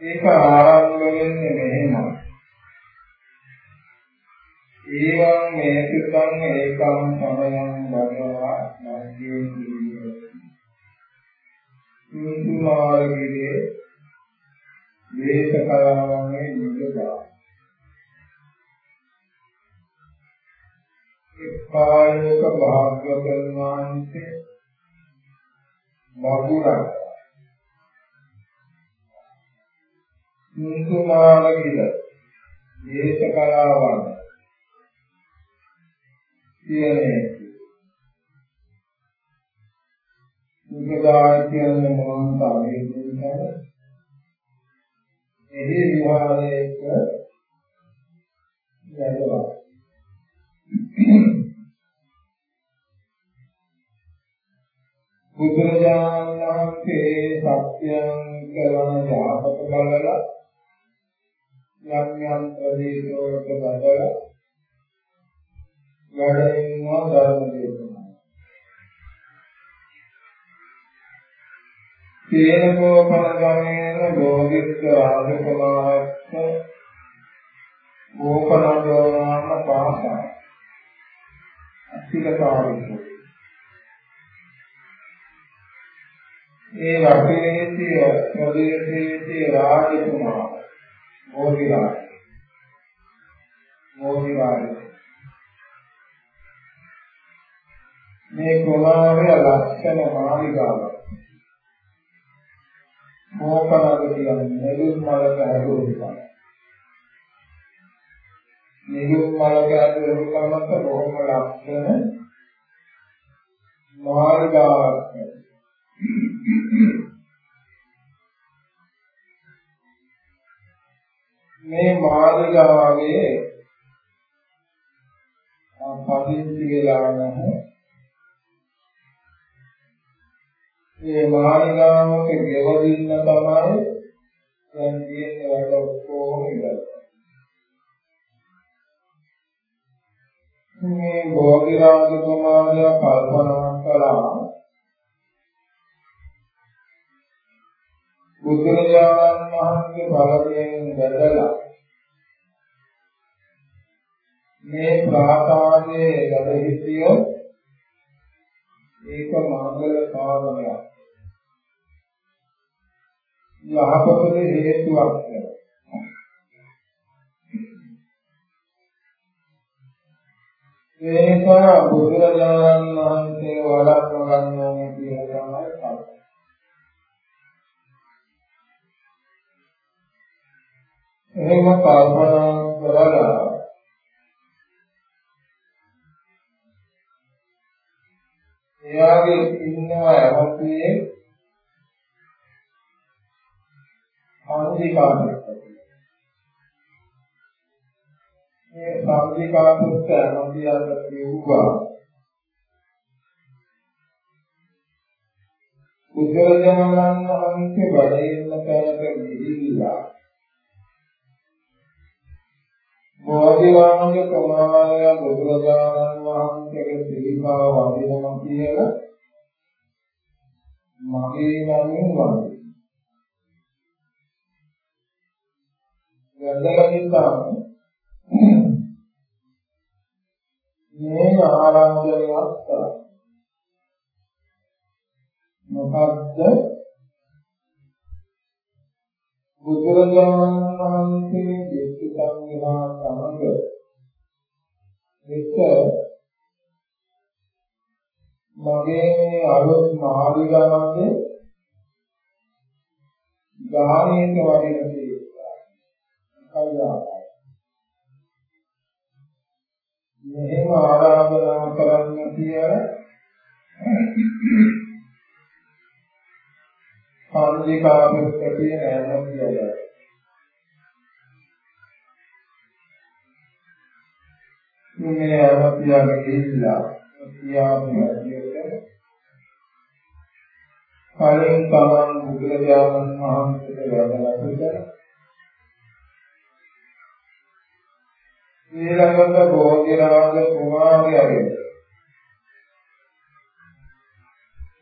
ඒක ආරම්භ වෙන්නේ මෙහෙම. ඒවං මේ සුතං ඒකං සමයං භගවා මධ්‍යේ කීවේ. මුතු මාර්ගයේ දේශකරාමයේ නිදලා. එක්පායක භාග්‍යවතුන් වහන්සේ මගුලක්. නිකුමාන කිල දේශ කලාවන් කියන්නේ නිකදාය කියන්නේ මොනවාද මේ කියන්නේ? එහි විවාහයක යනවා. බුදුරජාණන් වහන්සේ සත්‍යං කරන යාපක බලලා යම් යම් ප්‍රදේශවලට බදලා වැඩෙනවා ධර්ම දේශනා. තේනකෝ පරගමේන භෝගිත්ත රාජකමාස්ස ඕපනජෝනාම පාසයි. අසිකතාවිකෝ ඒ වටේදී ප්‍රදේශයේදී රාජකුමාර මොහිරාජ මොහිරාජ මේ කුමාරය ලක්ෂණ මාලිගාවක් මෝකනද කියන්නේ නෙළුම් මලක හැදුවා නෙළුම් මලක හැදුවා බොහොම ලක්ෂණ මාලිගාවක්. මේ මාළිගාවේ පදිංචි වෙලා නැහැ. මේ මාළිගාවක ගෙවදින්න තමයි දැන් තියෙන වැඩ ඔක්කොම ඉවරයි. මේ බෝධිරාජ කුමාරයා කල්පනා කළා බුදුරජාණන් වහන්සේ බලයෙන් වැදලා මේ ප්‍රාසාදයේ වැඩ සිටියෝ ඒක මංගල කාරණයක් යහපතට හේතුවක් ඒක බුදුරජාණන් වහන්සේ වඩා ගන්නවා කියන තමයි එහෙම කල්පනා කරලා එයාගේ ඉන්නවා ඇවතුයේ සම්දිකාපුත්ත. මේ සම්දිකාපුත්ත ඇවතියට කිව්වා බුදුරජාණන් වහන්සේ වැඩ ඉන්න තැනට ගිහිල්ලා බෝධිවාංග ප්‍රමාණය බුදුරජාණන් වහන්සේගේ ශ්‍රීපා වදිනවා කියලා මගේ නමින් වදිනවා. වැදගත්කම මේ ආරම්භයක් කරා. මොකද්ද බුදුරජාණන් වහන්සේ දෙවියන් විනා සමග එක මගේ මේ අලුත් මාළිගාවේ ගාහණයට වඩින තේරුවා. කල්ලාපයි. මෙහෙම ආරාධනා කරන්න කියලා සාන්දිකාපුත් කියන නෑම කියලා. මේ අවතියගේ ඉස්ලා කියාපු ඇදියට කලින් තමන් බුදුරජාණන් වහන්සේට වැඩලා ඊළඟට බෝධිරාජ කුමාරයාගේ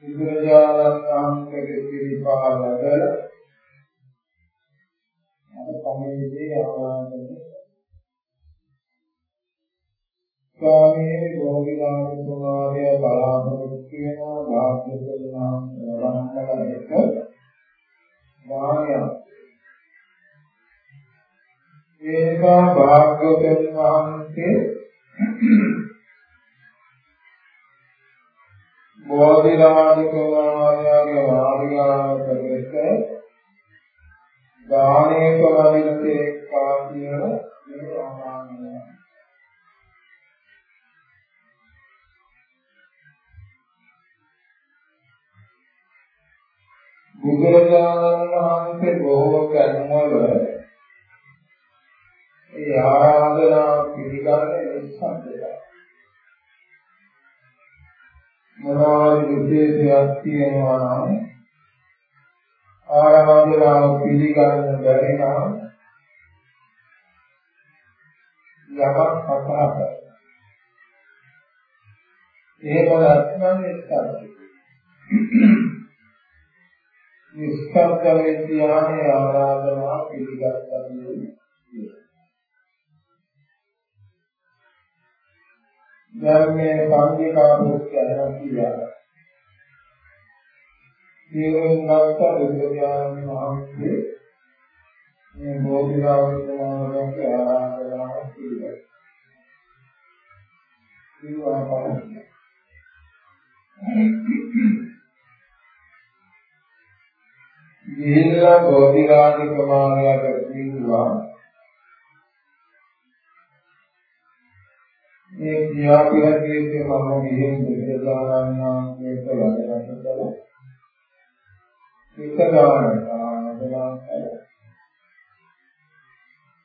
බුදුරජාණන් වහන්සේගේ පිළිපා ලැබලා අර කමේදී ආවාදනේ ස්වාමීන් ගෝවිලාන කුමාරය බලාපොරොත්තු වෙනවා භාග්‍යවතුන් වහන්සේ එක වාණය ඒක භාග්‍යවතුන් වහන්සේ බෝධිරාජකුමාරයාගේ වාරියාවට දෙක දානේ කොලිනතේ කාතිය මේ බුදුරජාණන් වහන්සේ බොහෝ කර්මවල ඒ ආරාධනා පිළිගන්නේ නිස්සද්දයි මොනවාරි විශේෂයක් තියෙනවා නම් ආරාධනාව පිළිගන්න බැරි නම් යමක් අසහසයි. එහෙම නැත්නම් ස්කන්ධය. ස්කන්ධයේ ධ්‍යානයේ ආරාධනා පිළිගත්තා දැන් මේ සංකේතාවුත් යනවා කියලා. තේරුම් ගත්ත බුදුරජාණන් වහන්සේ මේ බෝධිසත්වයන්ට ආරාධනා කළා. කිව්වා පාඩම්. ගිහිල්ලා බෝධිරාජ ප්‍රමාණයට කිව්වා මේ කියා කියලා කිව්වේ මම ගිහින් බුදුදානන් වහන්සේට වැඩකට කළා. එක ගානක් ආනන්දලා කළා.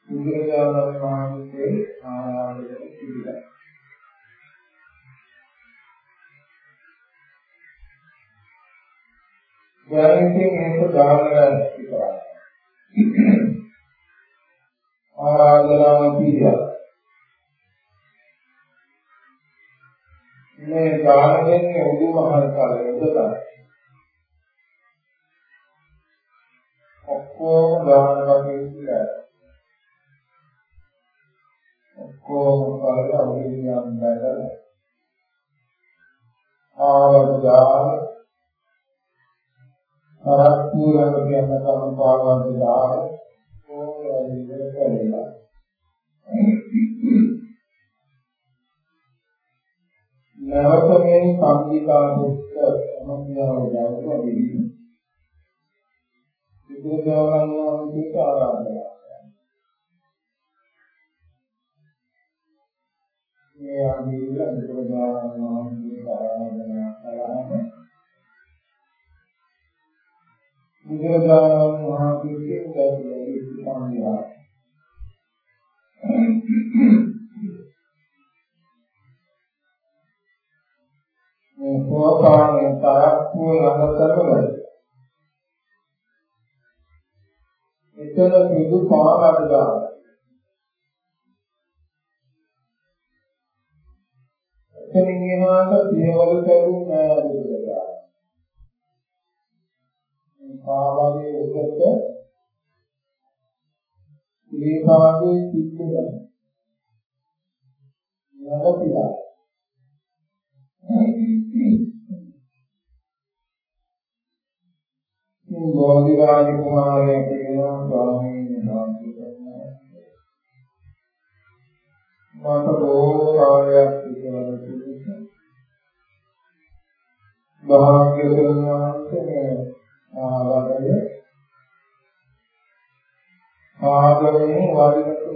බුදුරජාණන් වහන්සේ ආරාධනය පිළිගත්තා. දැනෙන්නේ මේක දානලා විතරයි. ආරාධනාව පිළිගන්න. මේ දානෙන්නේ උදු මහල් කාලේ උදලා. ඔක්කොම දාන වගේ කියලා. ඔක්කොම කාලේ අවුලියන් බැලලා ආවදාන කරත්තුරම කියන සම්පාදන දාන ඕනෑම විදිහට කරලා නැවත මේ සංගීතා මුක්ත සමන්‍යාව දානවා දෙවි විද්‍යාවන් වහන්සේට ආරාධනා මේ ආදී විද්‍යාවන් වහන්සේට ආරාධනා කළාම බුදුරජාණන් වහන්සේගේ දැක්වෙන්නේ සංඥා. මේ සෝපානේ තරක්කුව ළඟ කරවල. එතන සිදු පාරකට දාන. එතනින් එහාට පියවර කරුන්නේ නැහැ පාවගේ උදට ඉලේපාගේ සිද්ධ වෙන නරපිලා මේ බෝධිරාජ කුමාරයා කියනවා ස්වාමීන් වහන්සේ. මට බොහෝ කාලයක් ඉතිවල තිබුණා. භාග්‍යවතුන් වහන්සේ ආවදය ආගමේ වදිනතු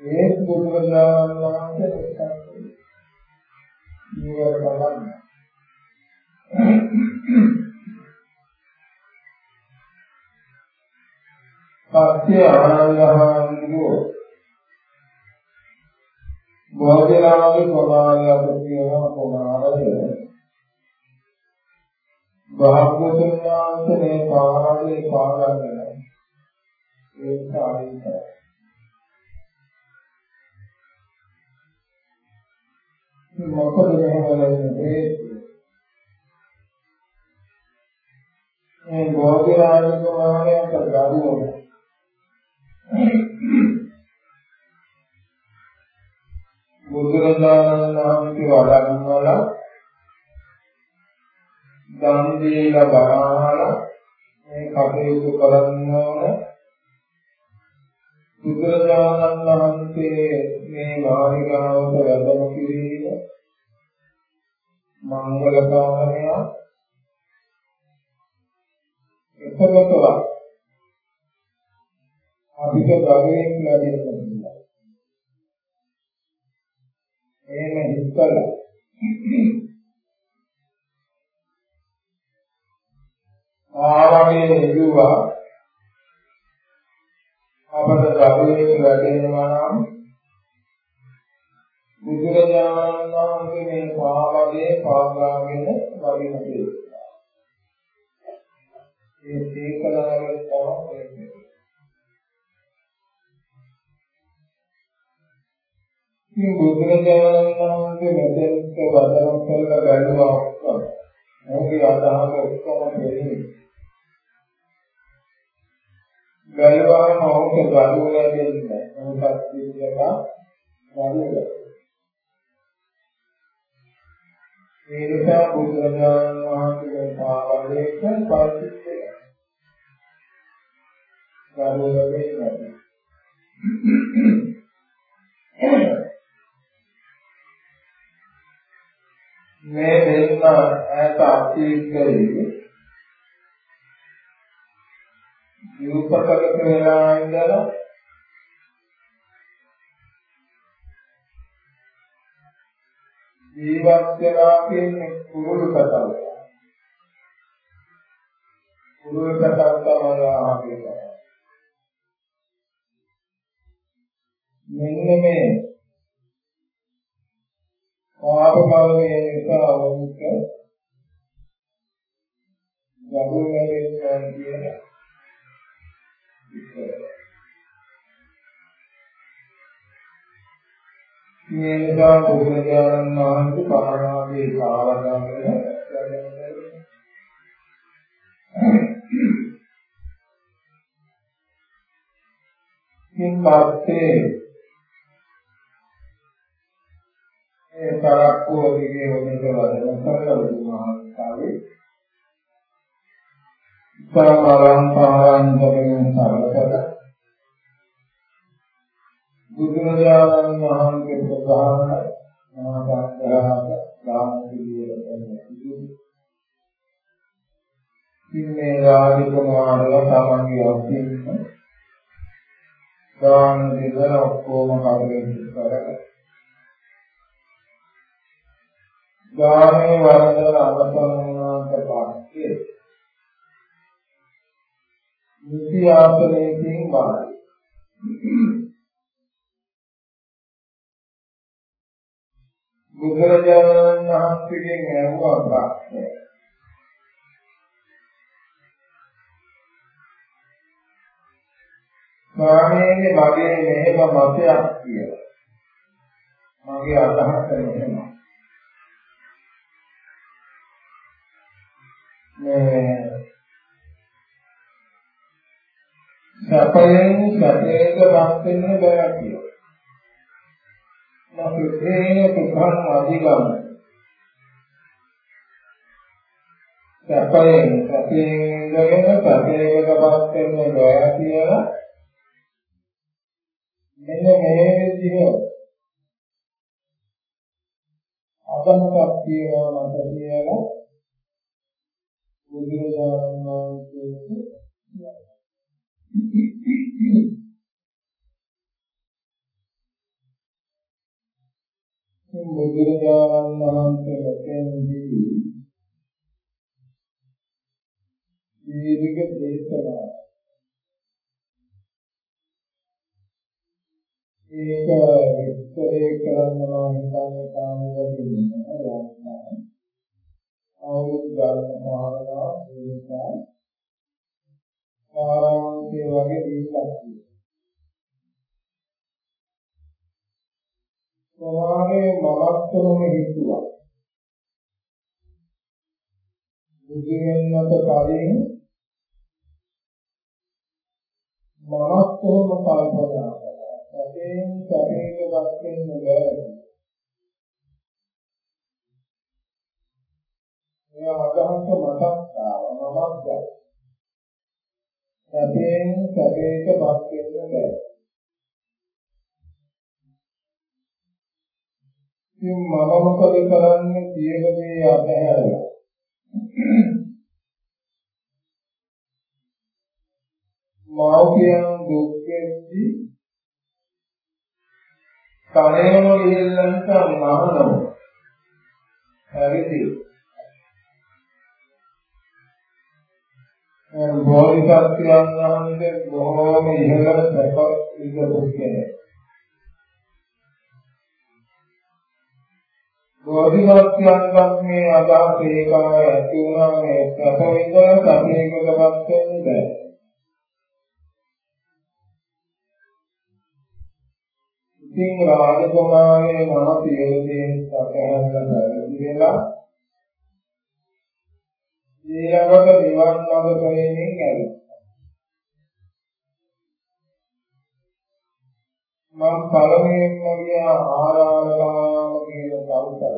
ඒ බුදුරජාණන් වහන්සේ එක්කත් නිවර බලන්න පස්සේ ආනන්දහාමුදුරුවෝ බෝධිලාගේ කුමාරයාට කියනවා කුමාරය. භාග්‍යවතුන් වහන්සේ මේ පාරාවේ පාරාගෙන ඒ සාරිත මොකද මෙහෙමලන්නේ මේ බෝධි රාජ කුමාරයාට දරුවෝ බුදුරජාණන් වහන්සේ වඩම්වලා දන් දීලා බණහලා මේ කටයුතු කරන්න ඕන. බුදුරජාණන් වහන්සේ මේ මාර්ගාවට වැඩම කිරීම මංගල කාමනය එකවතව අපිට ගවයෙන් ලැබෙනවා එහෙම හිතලා ආවගේ නෙදුවා අපට ගබේ වැඩෙනවා නම් බුදුරජාණන් වහන්සේ මේ පාවගේ පාගාගෙන වදින දෙයක්. ඒ සීකලාවේ තමයි මේ බුදුරජාණන් වහන්සේ මෙතෙන්ට වදන කරලා බැලුවා ඔක්කොම. මොකද අදහස ඔක්කොම දෙන්නේ. බැලුවාම ඔහුට දරුවෝ ලැබෙන්නේ නැහැ. මොකක්ද කියනවා? දරුවෝ. ඒ නිසා බුදුරජාණන් වහන්සේ පාවලේක පරිච්ඡේදය. දරුවෝ ලැබෙන්නේ නැහැ. මේ දෙන්න ඈත අතීතයේ යූපකක වෙලා ඉඳලා ජීවත් වෙලා කියන්නේ කුරුළු කතාව. කුරුළු කතාව තමයි ආහේ. මෙන්න මේ පාප බලයේ නිසා වුන්ට ගබුල් වෙලෙන් කියන මේ නිසා බුදුරජාණන් වහන්සේ පරමාවේ කාලගමන ඉන් පස්සේ ඒ තරක්කුව දිගේ ඔබට වදන කරලා බුදුමහාස්තාවේ සමරන්තරන්තරෙන් සරසල බුදුරජාණන් වහන්සේ ප්‍රධාන මහාග්‍රහක ධාමපිරිය ඉන්නේ රාජකුමාරව තමන්ගේ අත්ින්න දාන දෙන ඔක්කොම කවරෙන් කරලා. ගාමේ වරදන අවසන්නාට නිසි ආසනයකින් වාඩි බුදුරජාණන් වහන්සේගෙන් ඇහුවා ප්‍රශ්නය. ස්වාමීනි මගේ මෙහෙම මතයක් කියලා. මගේ අදහස මෙහෙමයි මේ සැපයෙන් සැපේක රත් වෙන්න බෑ කියලා. නැත්නම් පුතන් අධිගම. සැපයෙන් සැපයෙන් ඉඳගෙන සැපේක රත් වෙන්න බෑ කියලා. මෙන්න මේ විදිහ අදහසක් තියෙනවා මට කියලා බුදුරජාණන් වහන්සේට බුදුරජාණන් වහන්සේ මෙතෙන්දී දීර්ඝ දේශනා ඒක විස්තරය කරන්න මම හිතන්නේ තාම ලැබෙන්නේ නැහැ. අවුරුදු ගානක් මානවා ඒ නිසා ආරාමයේ වගේ දීලා සමාගේ මමත්වම හිතුවා බුදු වෙනකට කලින් මමත්වම කල්පනා කළා. සැපයෙන් සැපේකවත් වෙන්න බැහැ. මේ අදහස මතක් ආවා මමත් දැන් සැපයෙන් සැපේට පත් වෙන්න බෑ. ඉතින් මම මොකද කරන්නේ? කියන දේ අතහැරලා. මෞඛ්‍යයන් දුක්ඛෙද්දී කණේම ගිහිල්ලන්ට මරනවා හරිද බෝධිසත්වයන් වහන්සේ බොහෝම ඉහළට සැප ඉඳපු කෙනෙක්. බෝධිසත්වයන්වත් මේ අදහස ඒකම ඇති වුණා මේ සැප විඳලා සතියකටපත් වෙන්න බෑ. ඉතින් රාජකුමාරයේ මම සියලු දේ සැකහැරලා බැලුවා කියලා ඊළඟට නිවන් මඟ පෙනෙමින් ඇවිත් මම පළමුවෙන්ම ගියා ආරාධනාව කියන සෞතර.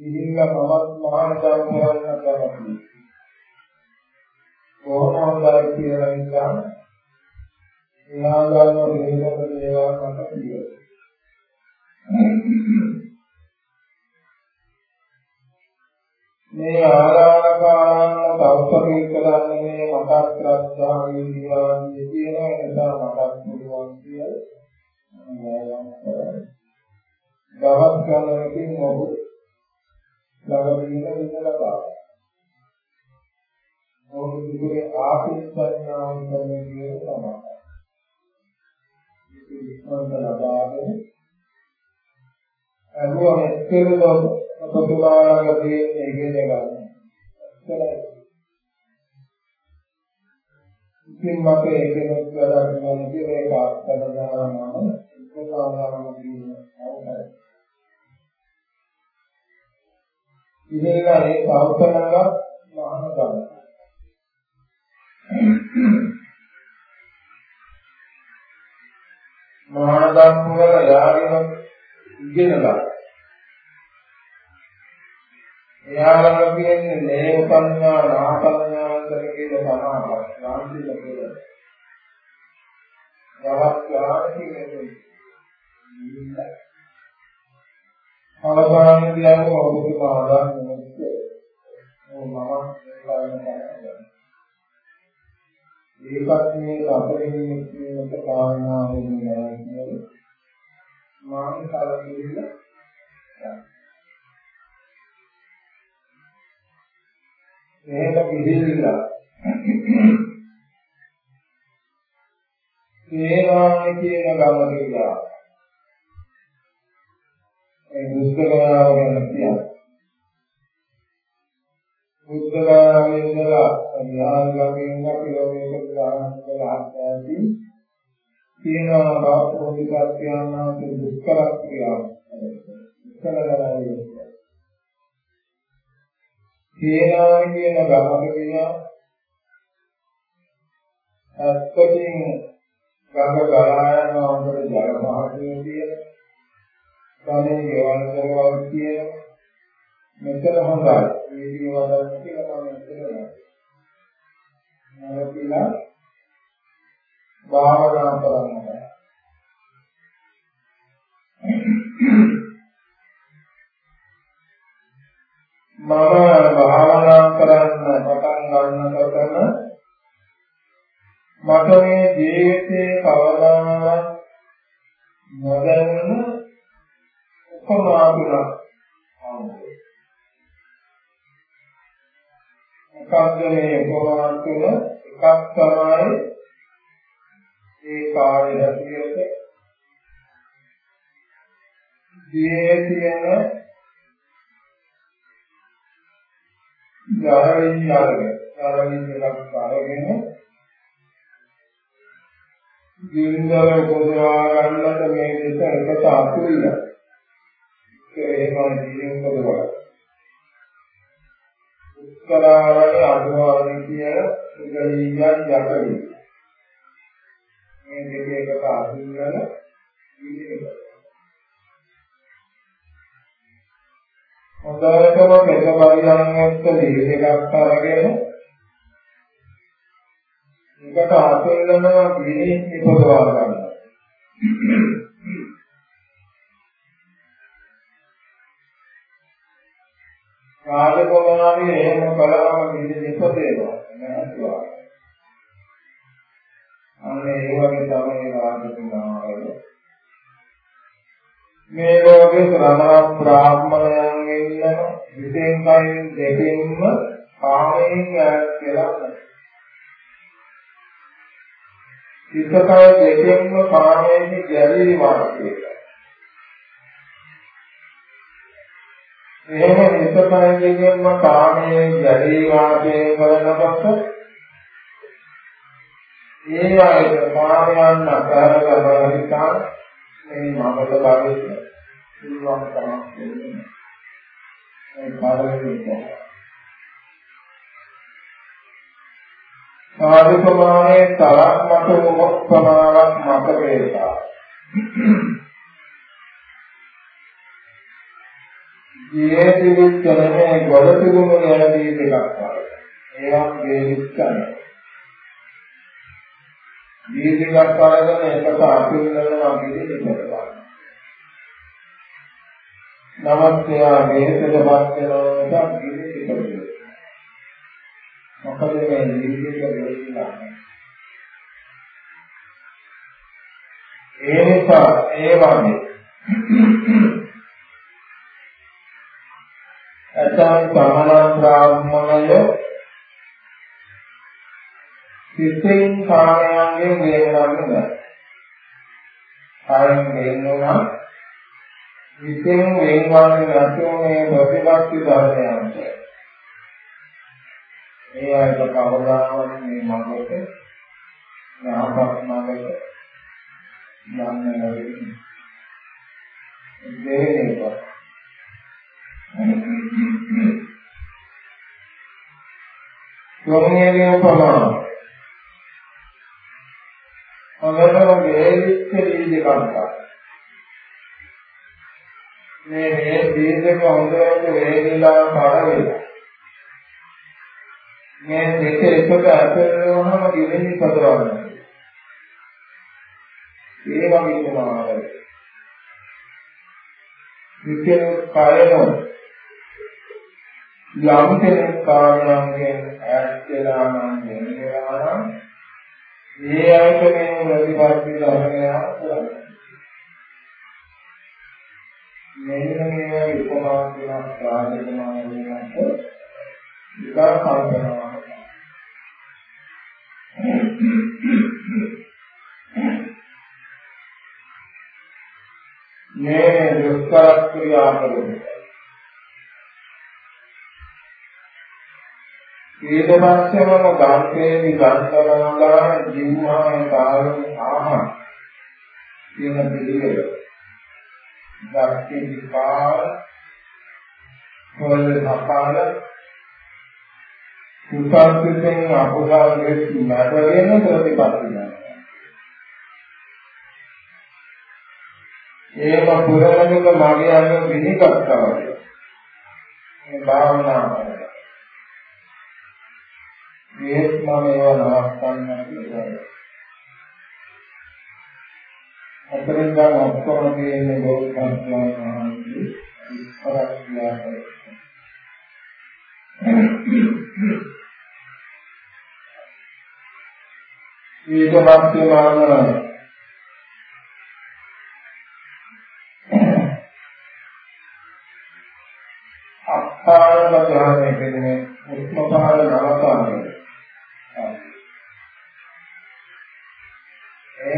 ඉතින්ලා මමත් මහාන ධර්මයන් කරනවා. කොහොම හොඳයි කියලා ඉඳන් එයා ගන්න දෙයකට ඒවා මට කියනවා. මේ ආරාධනාකාරන්න තවසකේ කරන්නේ මේ මතක් ශ්‍රද්ධාවෙන් දිවාන්නේ කියන නිසා මතක් පුළුවන් කියලා ගවත් කරනකින් ඔහු ළඟදීන විඳලා බාවා. ඔහු දුරේ ආපිස්සඥාන් කරන කියන තමයි. ඒක විශ්වාස ලබාගෙන අරුව මෙච්චර ඔබතුමාලඟ තියෙන ඉගෙන ගන්න. ඉතින් මට ඒකෙත් වැඩක් නෑ කියලා ඒක අත්හැර දානවා උපකාරම කියන අවශ්‍යයි. ඉතින් ඒ කල්පනාවක් මහාන ගන්න. මහාන ධර්ම වල යාගෙන ඉගෙන ගන්න. එයාලම කියන්නේ නේව සංඥා නාසඤ්ඤාන්තර කියන සමාපත් ශාන්තිල කියලා. යවත් ඥානකින් අවසානයේ කියන්නේ ඔබේ මාදාන් නෙමෙයි. මම ඒකත් මේ අපරින් මේක කාරණා වෙන්නේ නැහැ කියන්නේ මාන කලින්ද එහෙම පිළිවිලා සේවානේ කියන ගම කියලා. ඒ දුෂ්කරාව ගැන කියනවා. බුද්ධගාමී ඉඳලා විහාරගමේ ඉඳලා කිලෝමීටර් ගානක් ගලහත් ඇති තියෙනවා බෞද්ධ ප්‍රතිපත්තියන්ගේ දුෂ්කර ක්‍රියාව දුෂ්කරලායි සේනාව කියන ගමක කියනවා අත්පතින් ගඟ ගලා යන අnder ජල මහත්මිය කියන කනේ ගෙවල් කරනවා කියන මෙතන හොඳයි. වීඩියෝ වදන්න කියලා මම හිතනවා. නරකිලා භාවනා කරන්න මම දෙකෙන්ම කාමයෙන් ගැලී වාසය කරනකොට ඒ අයට කාමයන් අතහැරලා බලහිතා මේ මමද භාවිත පුළුවන් තරම් දෙන්නේ. ඒ පාරමිතා. සාධු ප්‍රමාණයේ තරක් මත මොහොත් ප්‍රමාණයක් මත වේතා. ජීවිතේ කරන්නේ ගොඩ තිබුණු යන දේ දෙකක් වගේ. ඒවා වේදිකයි. දීර්ඝයක් අරගෙන එකට අතුල්ලනවා කියන්නේ කරනවා. නමුත් එයා මෙහෙතටපත් වෙනවා කිසි කෙනෙක් මොකද මේ දීර්ඝක දෙවිලා ඒ නිසා ඒ වගේ අතන් සමන බ්‍රාහ්මණය සිතෙන් කාමයන්ගෙන් වේදනාවෙන් ගන්න. කායෙන් වෙන්නුනා සිතෙන් වෙන්වන්නේ නැතුව මේ ප්‍රතිපත්ති ධර්මයන්ට. මේ අයට කවදාවත් මේ මඟට යහපත් මඟට යන්න ලැබෙන්නේ. දෙවෙනි එක. තුන්වෙනි උපමාව හොඳටම වේලිච්ච බීජ කන්දක්. මේ මේ බීජක හොඳට වේලිලා පරවෙලා. මේ දෙක එකට අතරවම දෙවෙනි පදවන්න. ඒ වගේ තමයි. විකේ කායන යම් කෙනෙක් කායයෙන් ඈත් වෙලා නම් වෙනවා නම් ඒ අයට මේ ප්‍රතිපත්ති ධර්මය කරන්නේ. මෙන්න මේ උපමා කියන ප්‍රාණිකමාන වෙනත් විකාර කල්පනවා. මේ දුෂ්කර ක්‍රියා කරන්නේ ඊට පස්සේම ගන්තේනි ගන්තරංගාන ජීවහාය කාලේ ආහා කියන පිළිවෙල. ධර්ති විපාල හොල් සපාල උපාසිතෙන් අපෝදාගේ නැටගෙන ප්‍රතිපත්තිය. ඒක පුරාණික මගේ අනුව පිළිගත්තා වගේ. මේ භාවනාව ඒත් මම ඒවා නවත්තන්න කියලා. අතරින් ගන්න ඔක්කොම තියෙන්නේ ගෝත්‍රාන් වහන්සේ ඉස්සරහ කියලා. ඊට පස්සේ මම අත්පාරක ධ්‍යානයේ කියන්නේ උත්මපාල නවතාවේ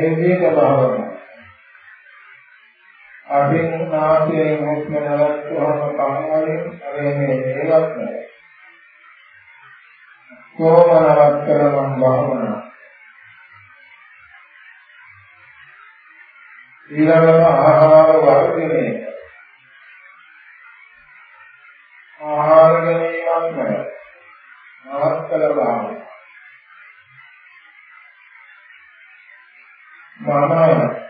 ඒ විදිහට භාවනා. අදින් නාසයෙන් හුස්ම නවත්වම කම්මලින් අරේ මේ ඒවත් නැහැ. සෝමනවත් කරනම් භාවනා. ඊළඟට ආහාර වර්ධනය. ආහාර ගැනීමක් නැහැ. නවත්තල භාවනා. මම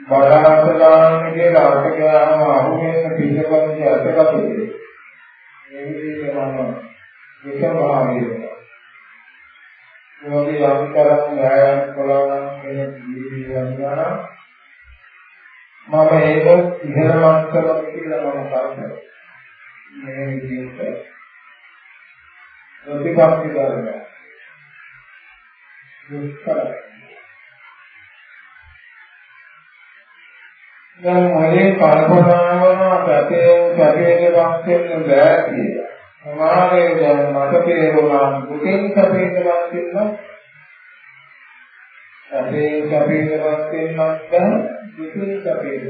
බඩහත ගන්න කියලා අට ගාම අහුවෙන්න පිළිගන්නේ අතකපේ. මේ විදිහට මම විසභාවය. මොකද යම් තරම් න්යායන් කළා නම් කෙනෙක් ජීවිතය මම ඒක ඉහළමත් කරලා කියලා මම කරන්නේ. මේ විදිහට ප්‍රතිපත්ති කරනවා. දුෂ්කරයි. දැන් මොලේ කල්පනාවන පැතේ පැතේ වක් වෙන්න බෑ කියලා. සමහරේ දැන් මට තේරුණා දුකෙන් සැපේට වක් වෙන්න සැපේ සැපේට වක් වෙන්නත් බෑ දුකෙන් සැපේට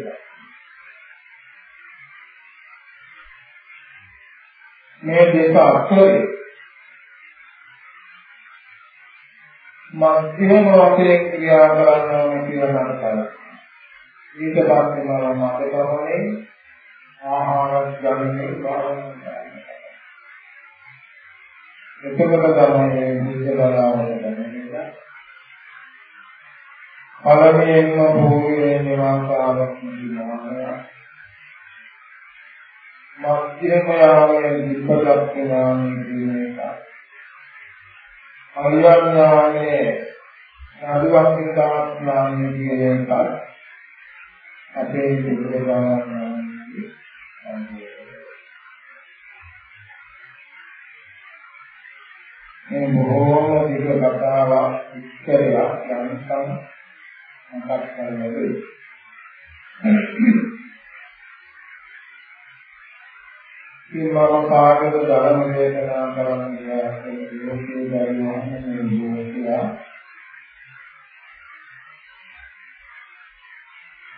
මේ දෙක අතරේ මධ්‍යම වශයෙන් ක්‍රියා කරනවා කියලා නම් කරා. ඊට පස්සේ මම මතකමනේ ආහාර ගන්නේ භාවනා එතකොට තමයි බුද්ධ බලාවට දැනෙන්නේ. පළමුවෙන්ම භූමියේ නිවාසාවක් නිදිනවා. මධ්‍යම යාමයේ විපදක් ඥානී කියන එක. අරියඥානයේ නදුවක් ඥානී කියන එක. අපේ බුදුරජාණන් වහන්සේ මේ බොහෝම දිග කතාවක් ඉස්සරලා යන්තම් මතක් කරගන්න. සීමාව කාගද ධර්ම දේශනා කරන්නේ යෝගී ධර්මයන් මේ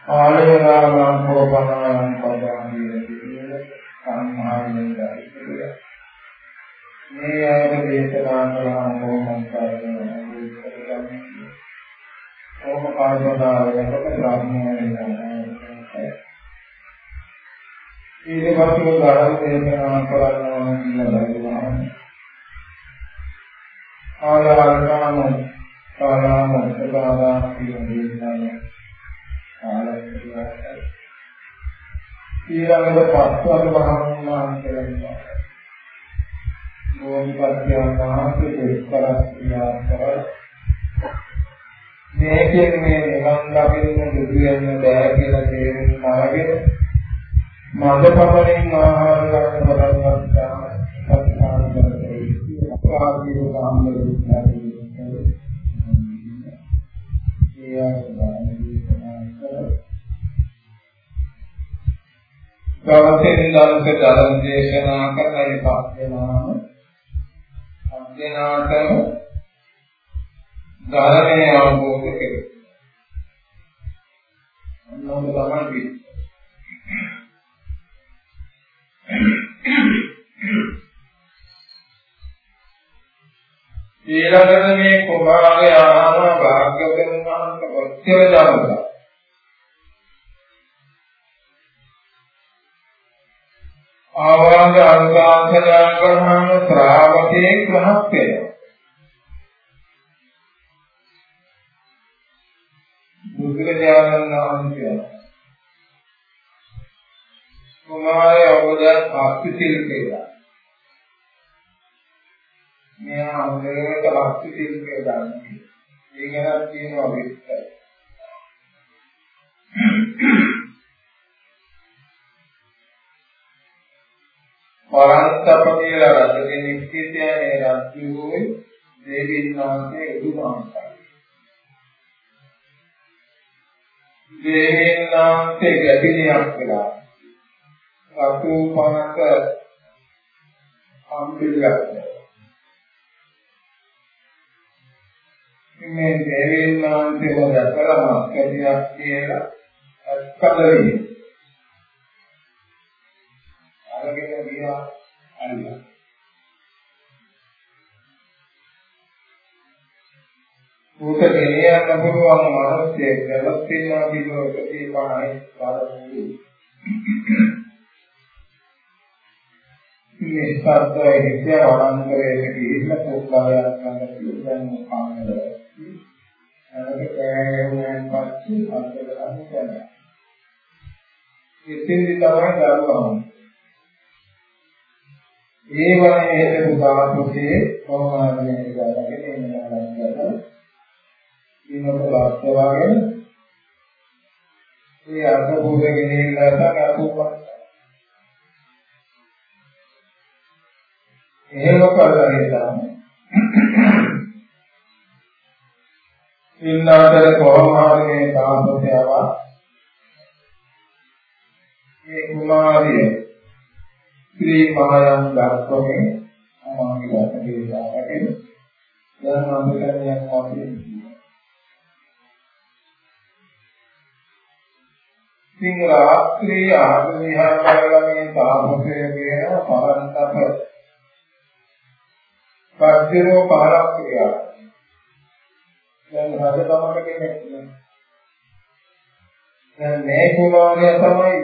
ආලයනානම් කෝපනානම් පදාන්නේ සම්මානෙන් දරිතේ මේ අයට දේශනා කළාම මොහොතක් කරගෙන ඕම කාර්යදායකට බ්‍රාහ්මණයන් ඊට පස්සේ ධර්ම දේශනා කරනවා කියලා බැලුවා. ආයාරකාම සාරාම සදාදා කියන දේශනාව ආලෝකය. ඊළඟට පස්වල මහා කියලා මොනිපත්‍යං වාසේ දෙස්කරක් ක්‍රියා කර මේකෙන් මේ නිවන් ලබින්න දුරු වෙන බෑ කියලා තේරුම් අරගෙන මද පමණින් ආහාර ගන්න පටන් ගන්නවා සත්‍යාන කරේ ආදීව සාම්බර විඥානයේ ගවතෙන් දවස ධර්ම දේශනා කරන ඒ පස්සේ දෙනාටම ධර්මය අවබෝධ කෙරේ. මොනවද තමයි ඊළඟට මේ කුමාරය ආන භාග්‍යවතුන් වහන්සේ ඔච්චර දරුවා ආවාද අනුශාසනා කරන ශ්‍රාවකේ මහත් වෙනවා. බුදුරජාණන් වහන්සේ කුමාරය අවබෝධය භක්ති සිල්පේලා. මෙයා හොඳට භක්ති සිල්පේ දන්නේ. ඒ ගැන කියනවා විස්තර. පරන්තප කියලා රජ කෙනෙක් හිටියා ඒ රජුගේ දෙවියන් වහන්සේ උදුමාන්තයි. දෙවියන් වහන්සේ ගැටිනියක් වෙලා රතු පනක අම්බිලක් මේ දෙවියන් වහන්සේ වදකලා මක්කදියක් කියලා අත්කදරියි අරගෙන ගියා අල්ලා. උට ගෙනියන්න පුළුවන් මානසික දැලක් තියෙනවා කියනවා ඒ පහයි පාරමී. මේ සත්‍යයේ හිතේ වරන්තරේ ගිහිල්ලා පොත්කාරයක් ගන්න පුළුවන් කාමවල. අරක කෑමෙන් පස්සේ අන්තර ගන්න කරනවා. ඉතින්දි තමයි දරුවා ඒ වගේ හේතු සාතුසේ කොමාරණය කරගෙන ඉන්නවා කියලා ඊමොත වාස්ත වගේ ඒ අර්ථ භූතගෙන ඉන්නලා තමයි එහෙම කරලා ඉඳලා ඉන්නතර කොහොම හරි මේ තාපසයව මේ කුමාරිය ශ්‍රී මහයන් දක්වමින් අමාගේ වශයෙන් දැන් අමතකයක් වශයෙන් සිං රාත්‍රී ආධුනිකයන් කරගමේ තාපසය කියන පරන්තප පස්සිරෝ පාරක් ක්‍රියා දැන් රජකමට කෙනෙක් නෑ. දැන් මේ කුමාරයා තමයි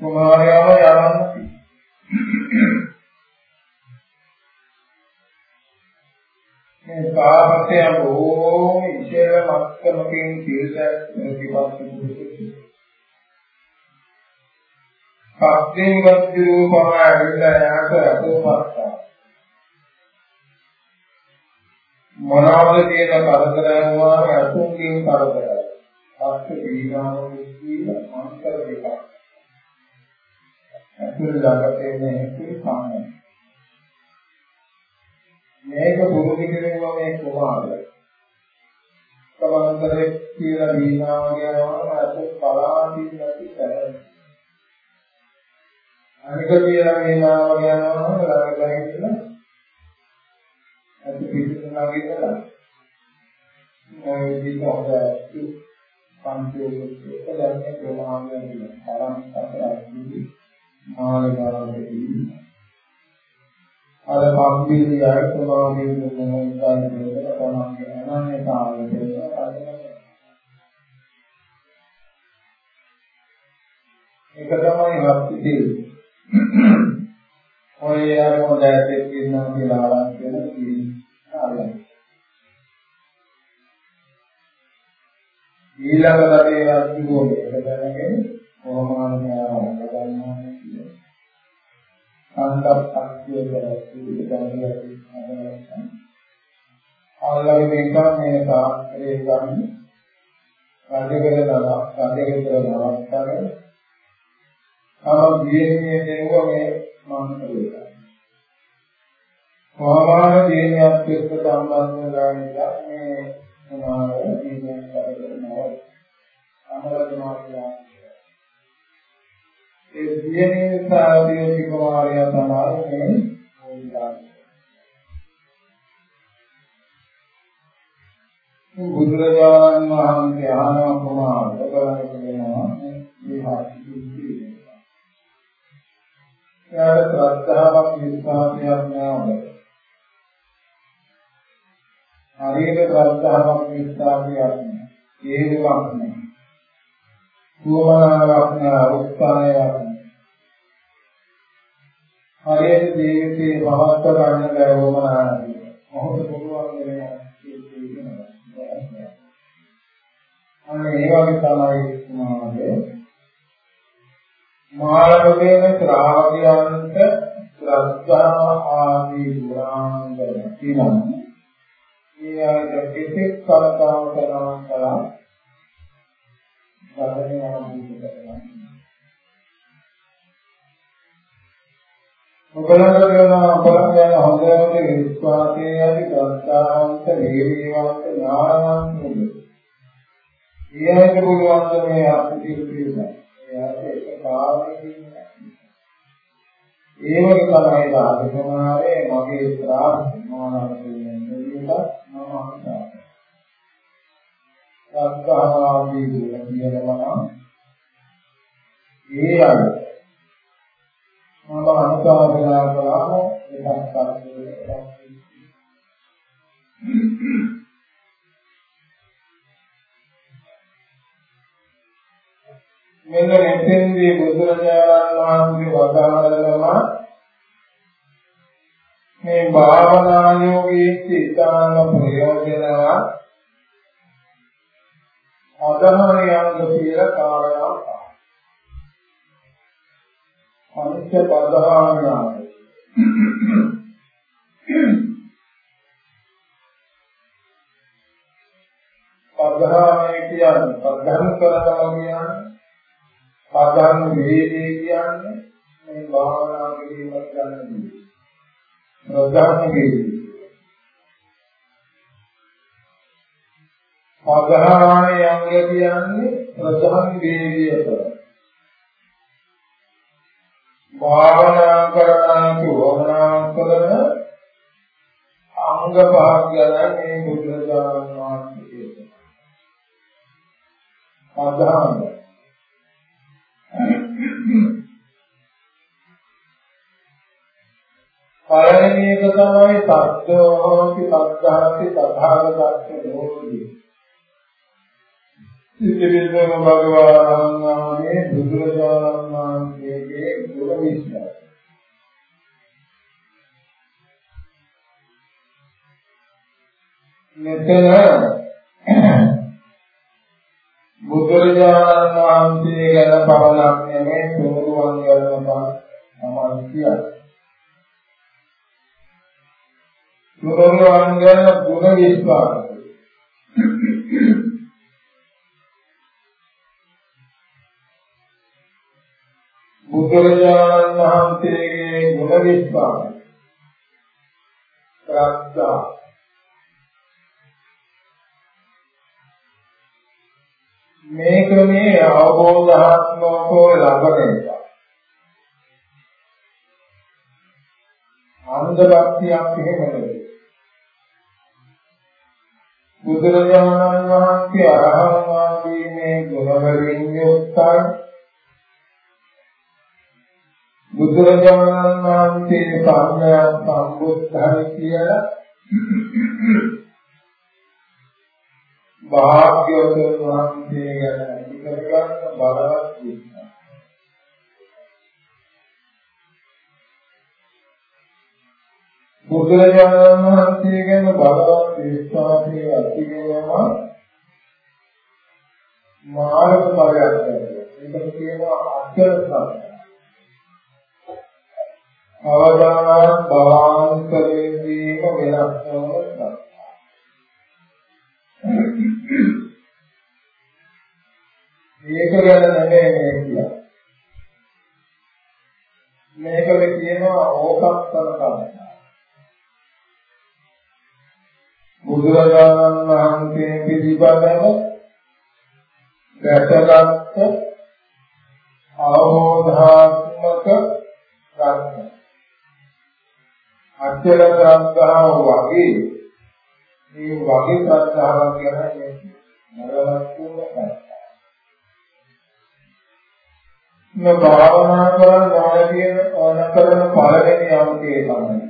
කුමාරයාම යවන්නේ. මේ සාහසය බොහෝම ඉෂේර මත්තමකින් පිළිසැත් ප්‍රතිපත්ති පස්යෙන් වස්තු පම ඇවිල්ලා යාට අතෝපස්සා මොනවද කියන කරදර වුණාම අතුන්ගෙන් කරදරයි. පස්සේ දීනාම කියන අන්තර දෙකක්. අතුල් ළඟට එන්නේ හිතේ සාමය. මේක පුරුදු කිරීම මේ කුමාරය. කවන්තරේ කියලා දීනාම කියනවා අතුල් පලාදී නැති කරන්නේ. අනික කියලා දීනාම කියනවා ළඟ ගහින්න ඇති පිළිතුරක් ඉඳලා මේ විදිහට හොඳ පන්තියේ දැන්නේ ප්‍රමාණය කියන තරම් සතරයි මානවතාවේදී අර පම්බිලි අර්ථවාදී මොනවාද කියන තමයි අනන්‍යතාවය කියලා ඒක තමයි හත්ති ඔය අර මොඩ ඇටෙක් ඉන්නවා කියලා ආරම්භ කරලා කාර්යය. ඊළඟ දඩේ අද්දුවෝ එක දැනගෙන කොහොමාන්යාව ගන්නවා කියන්නේ. සංකප්පක්තිය කරලා ඉඳලා අල්ලගෙන ඉන්න මේ සාස්ත්‍රයේ ගන්න රජකල දාලා රජකල දාලා තමයි ආ දියේ දෙනුව මේ මම කළා. සාමාන්‍ය දේනයක් එක්ක සම්බන්ධ වෙලා ඉඳලා මේ මොනවාද දේනයක් කරගෙනවා අමරදමා කියලා ඒ දිනේ සාධිය කුමාරයා තමයි මේ මොන්දාන බුදුරජාණන් වහන්සේ ආනම කුමාර ඔබලගේ වෙනවා මේ විහාරී එයාට ශ්‍රද්ධාවක් විශ්වාසයක් නැහැ හරියට ශ්‍රද්ධාවක් විශ්වාසයක් නැහැ. හේතුවක් නැහැ. සුවමනාවක් නැහැ, උත්සාහයක් නැහැ. හරියට ජීවිතේ පවත්ව ගන්න බැහැ වමනාවක්. මොහොත පුළුවන් වෙනවා අන්න ඒ වගේ තමයි සමාධිය. මාළවේන ශ්‍රාවකයන්ට ශ්‍රද්ධා ආදී ගුණාංග තියෙනවා. මේ ආයත කෙසෙක් කලකාම කරනවා කළා ධර්මය අවබෝධ කරගන්න. ඔබලඟ කරන අපරාධ යන හොඳට විශ්වාසයේ ඇති ප්‍රත්‍යාවන්ත වේදීවන්ත ඥානවන්ත උද. ඊයක පුළුවන් මේ අපිට කියනවා. එයාට ඒක කාරණකින් ඒ වගේ තමයි රාජකුමාරේ මගේ ශ්‍රාවක මොනවාද විදිහට මම අහනවා. සත්‍යාවාදී කියනවා ඒ අය මම අනුශාසනා කළාම එකක් කරන්නේ මෙන්න මෙතෙන්දී බුදුරජාණන් වහන්සේ වදාළනවා මේ භාවනා යෝගී සිතාන ප්‍රයෝජනවත් අදහණයන්ද කියලා කාරණා අනිත්‍ය පදහාණියයි පදහාණය කියන්නේ පදහන් කරනවා කියන්නේ පදහන් වේදේ කියන්නේ මේ භාවනා කිරීමත් ගන්න නොදන්නගේ අග්‍රහාණේ අංගය කියන්නේ ප්‍රධාන වේදියට භාවනා කරන වමනා කරන අංග පහක් ගැන මේ බුදුරජාණන් වහන්සේ කියනවා. අදහන්න පළවෙනි එක තමයි සත්‍යෝ හෝති සද්ධාති තථාගතස්ස දෝති. ඉතිවිදම භගවාන් වහන්සේ බුදුරජාණන් වහන්සේගේ ගුණ විශ්වාසය. මෙතන බුදුරජාණන් වහන්සේ ගැන පමණක් නෙමෙයි තුනුරුවන් ගැන තමයි කියන්නේ. තුනුරුවන් ගැන ගුණ විශ්වාසය. බුදුරජාණන් වහන්සේගේ ගුණ විශ්වාසය. ශ්‍රද්ධා මේක මේ අවබෝධාත්මකව ලබන එක. අන්ධ භක්තියක් එහෙම නෙවෙයි. බුදුරජාණන් වහන්සේ අරහං වාදීමේ ගුණවලින් යුක්තයි. බුදුරජාණන් වහන්සේ සම්මා සම්බුද්ධයි කියලා භාග්‍යවතුන් වහන්සේ ගැන ඇති කරගන්න බලවත් බුදුරජාණන් වහන්සේ ගැන බලවත් විශ්වාසය ඇති වෙනවා මාර්ග ඵලයක් ඒකට කියනවා අචල සත්‍ය. අවදාන බවාන්තරයේදීම වෙනස් වෙනවා. මේක ගැන නෙමෙයි මේ කියන්නේ. මේකද කියනවා ඕකත්තන කම. බුදුරජාණන් වහන්සේ පිළිබඳව දැකගත් අවබෝධාත්මක ප්‍රඥා. අචල ශ්‍රද්ධාව වගේ මේ වගේ ශ්‍රද්ධාවක් ගැන නරවත් වෙනවා. මේ භාවනා කරන නායකයන් ඕන කරන පළවෙනි යම්කේ තමයි.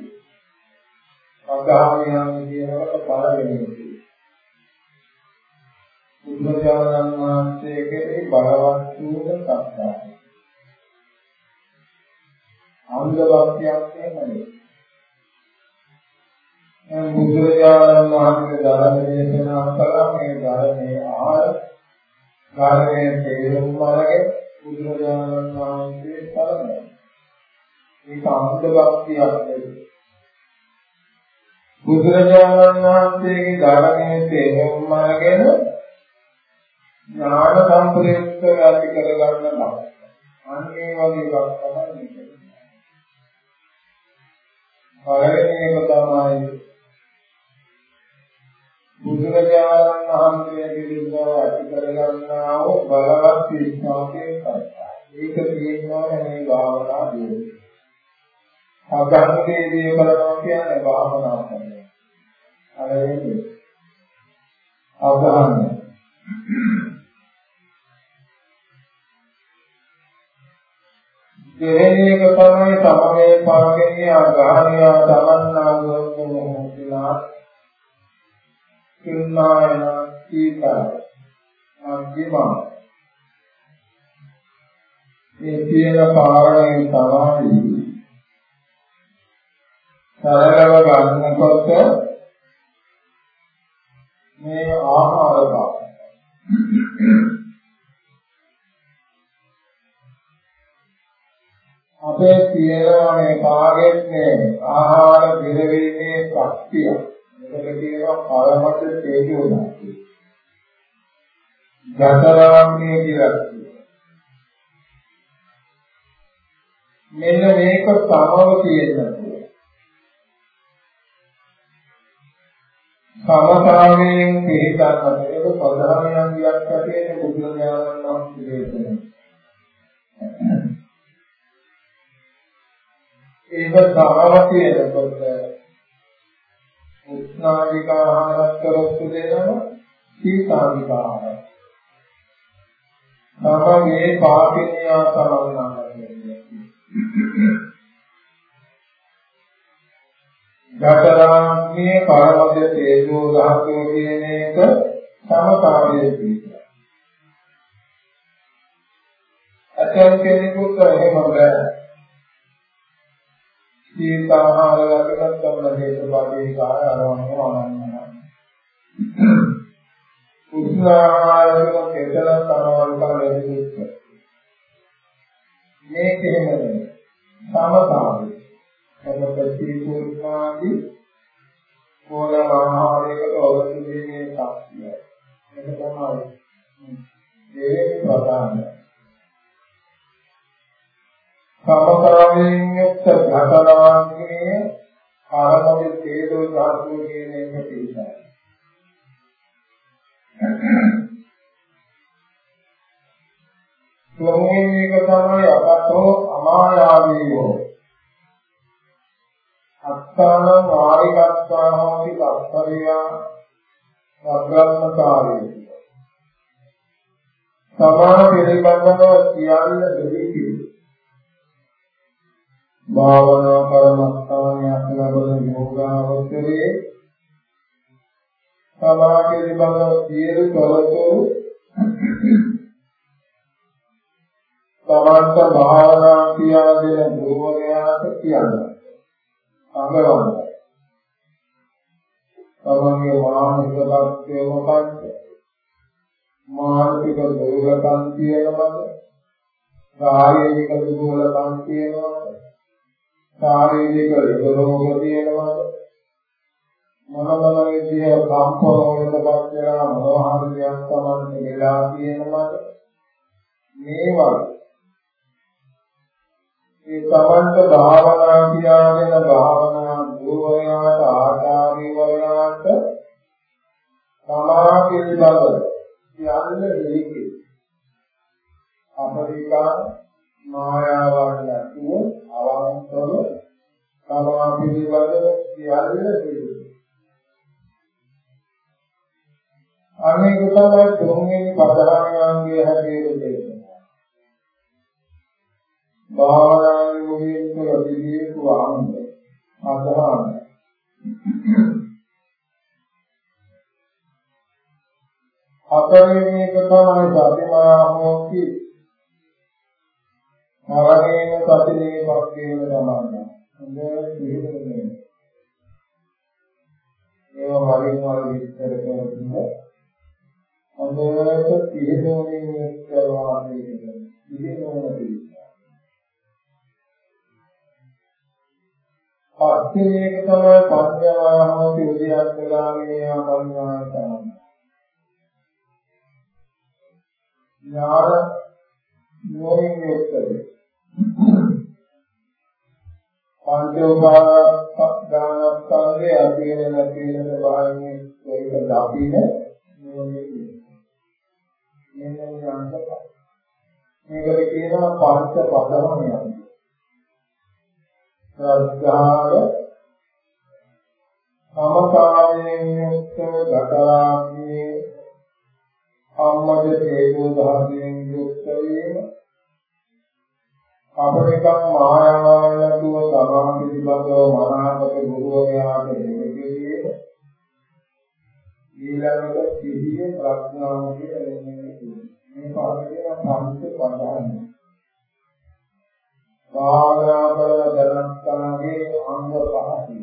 අගාමියන් කියනකොට පළවෙනි එක. බුදුරජාණන් වහන්සේගේ බලවත් වූ සත්‍යය. අංග වාක්‍යයක් නෙමෙයි. බුදුරජාණන් වහන්සේ ධර්ම දේශනා කළා මේ ධර්මයේ ආහාර ධර්මයේ තේරුම් අරගෙන බුදුරජාණන් වහන්සේ පරමයි. ඒක අන්ත භක්තියක් නෙවෙයි. බුදුරජාණන් වහන්සේගේ ධර්මයේ තේරුම් අරගෙන ඥාන සම්ප්‍රයුක්ත ඇති කරගන්න බව. අන්නේ වගේ එකක් තමයි මේක. පළවෙනි එක තමයි බුදුරජාණන් වහන්සේ පිළිබඳව ඇති කරගන්නා වූ බලවත් විශ්වාසයේ කතා. ඒක තියෙනවා මේ භාවනා දියුනේ. අගන්තේ දී කරනවා කියන්නේ භාවනා කරනවා. හරිද? අවධානය. දෙවෙනි එක තමයි සමමේ පාකේ අගහණය තමන්නා වූ කියලා කිම්මායන සීතල මධ්‍යම මේ කියන කාරණේ තමයි සරලව ගන්නකොට මේ ආහාර අපේ කියනවා මේ කාගෙත් මේ ආහාර පිළිවෙලේ ශක්තිය එතකොට කියනවා පරමත තේජෝදා. ජතරාම්නේ කියලා මෙන්න මේක සමව තියෙනවා. සමතාවයෙන් පිළිගන්නට ඒක ප්‍රධානයන් වියක් ඇටියෙ බුදුරජාණන් වහන්සේ දේශනා. ඒක සමව තියෙනකොට උෂ්ණාධික ආහාරත් කරොත් දෙනවා සීතාධික ආහාර. තමගේ පාපිනියා සමන්නා කියන්නේ. දතරාග්නිය පරමද තේජෝ ධාතුව කියන එක සමතාවයේ තියෙනවා. අතන් කෙනෙකුට එහෙම බෑ. සීතාහාර ලැබෙනත් තමයි හේතු බාධේ කාය අරවන්නේ වමන්න. උස්නාහාරවල කෙතල තමවල් කරන්නේ මේක එහෙම සමතාවය. එතකොට සීතුර්ණාදී ඕනම ආහාරයකට අවශ්‍ය දෙන්නේ ශක්තිය. ඒක තමයි දෙවෙනි ප්‍රධානයි. සමතාවයෙන් යුක්ත ඝටනාංගයේ ආරම්භයේ තේජෝ ධාතුව කියන එක පිළිසයි. තුන්වෙනි එක තමයි අකතෝ අමායාවීයෝ අත්තාන වාරිකත්තාහෝති තත්තරියා සබ්‍රහ්මකාරී සමාන පිළිබඳව සියල්ල දෙවි භාවනා කරමස්ථානයක් ලැබෙන යෝගාවචරයේ සමාන පිළිබඳව සියලු තොරතුරු තමන්ට භාවනා කියා දෙන ගුරුවරයාට කියන්න. අඟවන්න. තමන්ගේ මානසික තත්ත්වය මොකක්ද? මානසික දුර්වලකම් තියෙනවද? ශාරීරික දුර්වලකම් තියෙනවද? ශාරීරික රෝග තියෙනවද? මොන මොන විදිය කම්පන වලටපත් වෙනා මොනවා හරි දෙයක් තමන්ට වෙලා තියෙනවද? මේවා ඒ තමන්ට භාවනා කියාගෙන භාවනා ගුරුවරයාට ආචාර්යවරයාට තමා පිළිබඳ යන්න දෙන්නේ අපරිකා මායාවන් නැතුව අවංකව තමා පිළිබඳ කියන්න දෙන්නේ අනේක තමයි තුන්වෙනි පදහානියන්ගේ හැටියට දෙන්නේ. භාවනා යෝගයෙන් තුළ විදේතු අංග අදහන. හතරවෙනි එක තමයි සතිමා හෝති මරණයන සතිලේපක් කියන තමයි හොඳට පිළිගන්නේ ඒවා වලින් වල විස්තර කරලා හොඳට පිළිගන්නේ කරනවා කියන්නේ පිළිගන්න පස්සේ එක තමයි පඤ්ඤාහෝති උද්‍යස්සලාමේ ආපඤ්ඤා තමයි. ඥාන නෝයින් යුක්තද. පංච උපාදානස්කන්ධය අධ්‍යයන නැතින ස්වභාවයෙන් ඒක දකින නෝයින් මෙන්න යන්ත මේකට කියනවා පංච පදමණයක්. ශ්‍රද්ධාව සමකාලයෙන් යුක්ත ගතලාභී අම්මද තේජෝ දහයෙන් යුක්ත වීම. අපරිකම් මායාවලතුව තමා පිළිබඳව මනාවක ගුරුවරයාට දෙවිදේ ඊළඟට සිහිය ප්‍රඥාව කියන මේ පාඩකේ පංච පදාන්නේ භාවනා කරන දැනස්ථානයේ අංග පහයි.